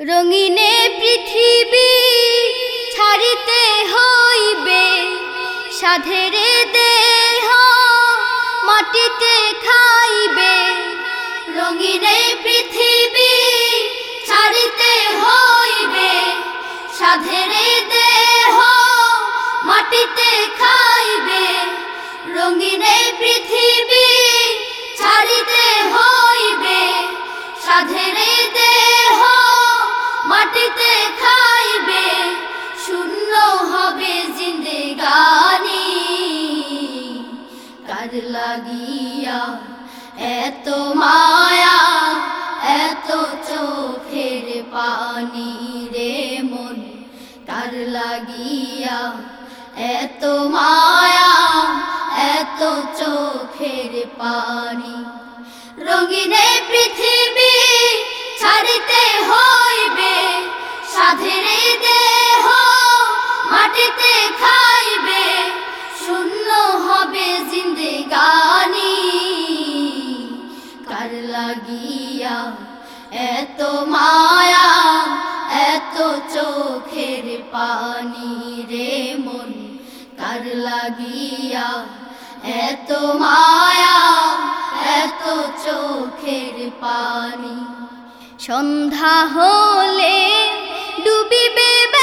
রঙিনে পৃথিবী ছাড়িতে হইবে সাধেরে দেহ, মাটিতে খাইবে। রঙিনে পৃথিবী ছাড়িতে হইবে সাধেরে দেহ, মাটিতে খাইবে। রঙিনে পৃথিবী ছাড়িতে হইবে সাধেরে দেহ। মাটিতে খাইবে, শূন্য হবে জিন্দেগানি। কার লাগিয়া এত মায়া, এত চোখের পানি রে মন। কার লাগিয়া এত মায়া, এত চোখের পানি। রঙিনে পৃথিবী ছাড়িতে হইবে মাটিতে খাইবে, শূন্য হবে জিন্দেগানি। কার লাগিয়া এত মায়া, এত চোখের পানি রে মন? কার লাগিয়া এত মায়া, এত চোখের পানি? সন্ধ্যা হলে be baby.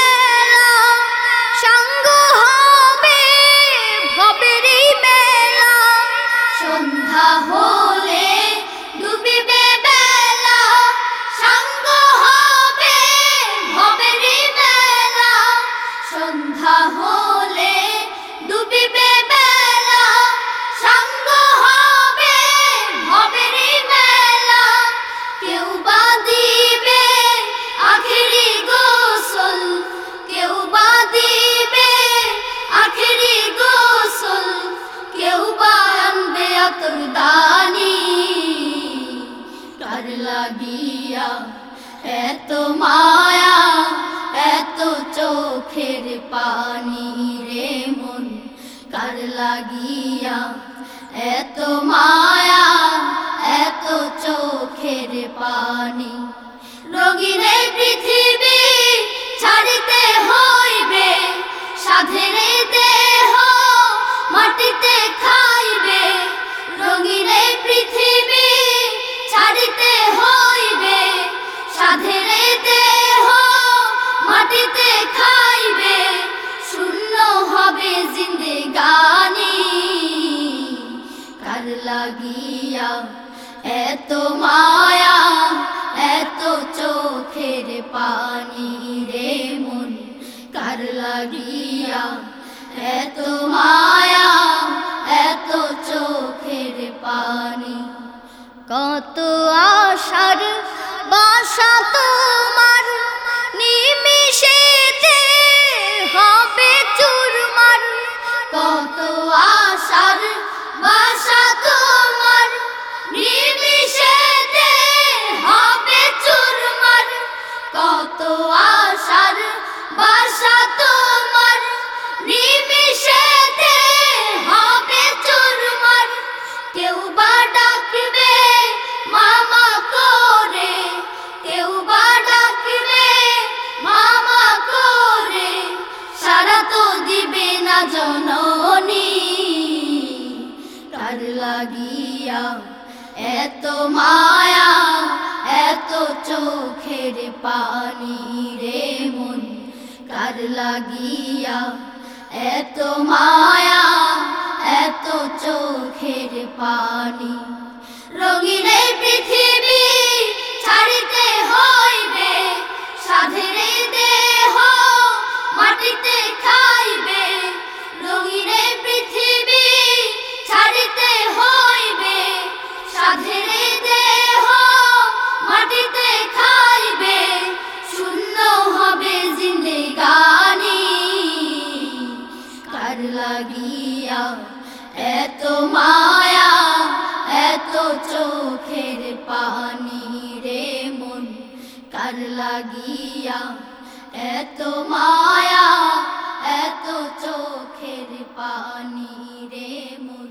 এত মায়া এত চোখের পানি রে মন কার লাগিয়া এত মায়া লাগিয়া, এত মায়া, এত চোখের পানি রে মন। কার লাগিয়া, এত মায়া, এত চোখের পানি। কত আশার বাসা তোমার কত আশার বাসা তোমার নিমিশেতে হবে চুরমার। কেউ বা ডাকবে মামা করে, কেউ বা ডাকবে মামা করে। সারা তো দিবে না জননী কার লাগিয়া এত মায়া এত চোখের পানি রে মন কার লাগিয়া? এত মায়া এত চোখের পানি রঙিনে পৃথিবী লাগিয়া, এত মায়া, এত চোখের পানি রে মন।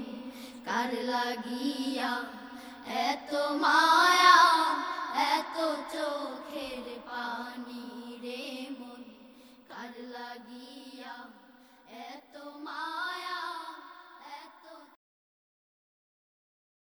কার লাগিয়া, এত মায়া, এত চোখের পানি রে মন। কার লাগিয়া